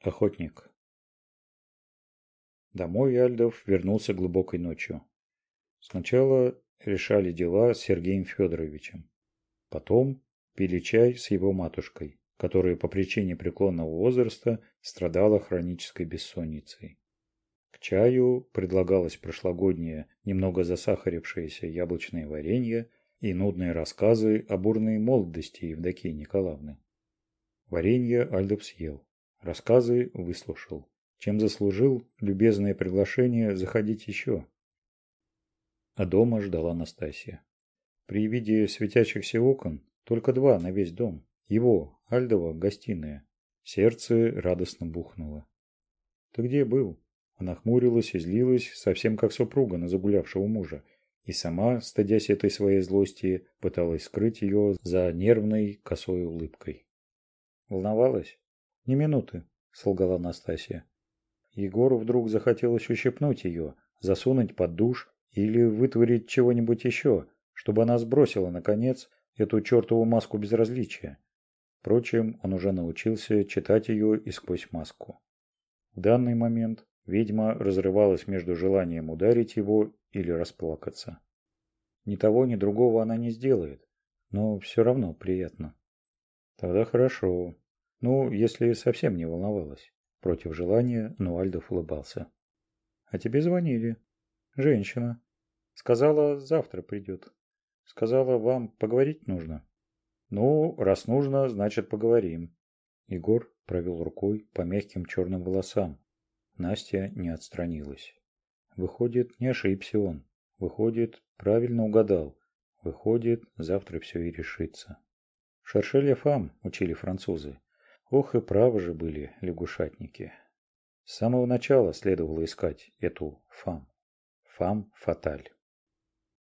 охотник домой альдов вернулся глубокой ночью сначала решали дела с сергеем федоровичем потом пили чай с его матушкой которая по причине преклонного возраста страдала хронической бессонницей к чаю предлагалось прошлогоднее немного засахарившееся яблочное варенье и нудные рассказы о бурной молодости Евдокии Николаевны. Варенье Альдов съел рассказы выслушал. Чем заслужил любезное приглашение заходить еще. А дома ждала Настасья. При виде светящихся окон, только два на весь дом, его, Альдова, гостиная, сердце радостно бухнуло. «Ты где был?» Она хмурилась и злилась, совсем как супруга на загулявшего мужа, и сама, стыдясь этой своей злости, пыталась скрыть ее за нервной косой улыбкой. Волновалась? ни минуты солгала настасья егору вдруг захотелось ущипнуть ее засунуть под душ или вытворить чего-нибудь еще чтобы она сбросила наконец эту чертову маску безразличия. Впрочем он уже научился читать ее и сквозь маску. В данный момент ведьма разрывалась между желанием ударить его или расплакаться. Ни того ни другого она не сделает но все равно приятно. Тогда хорошо. Ну, если совсем не волновалась. Против желания Нуальдов улыбался. А тебе звонили. Женщина. Сказала, завтра придет. Сказала, вам поговорить нужно. Ну, раз нужно, значит поговорим. Егор провел рукой по мягким черным волосам. Настя не отстранилась. Выходит, не ошибся он. Выходит, правильно угадал. Выходит, завтра все и решится. Шершеля фам, учили французы. Ох и правы же были лягушатники. С самого начала следовало искать эту фам. Фам фаталь.